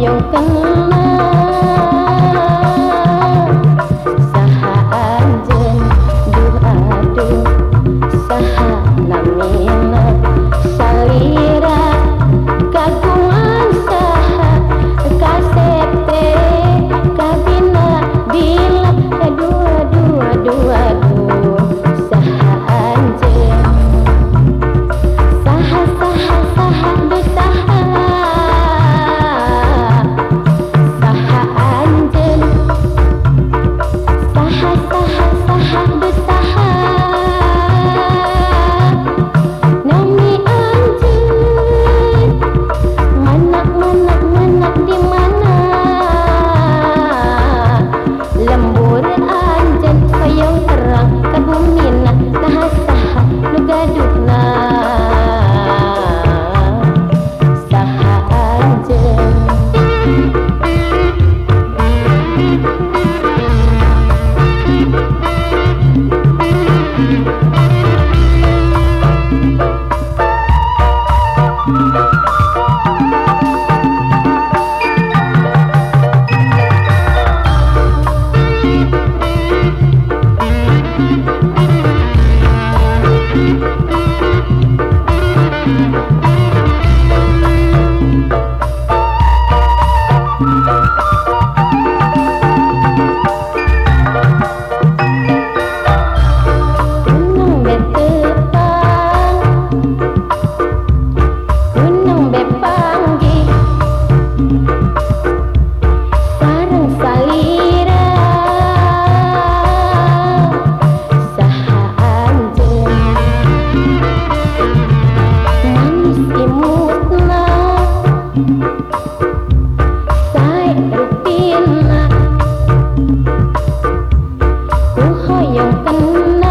dầu cánh 有海洋更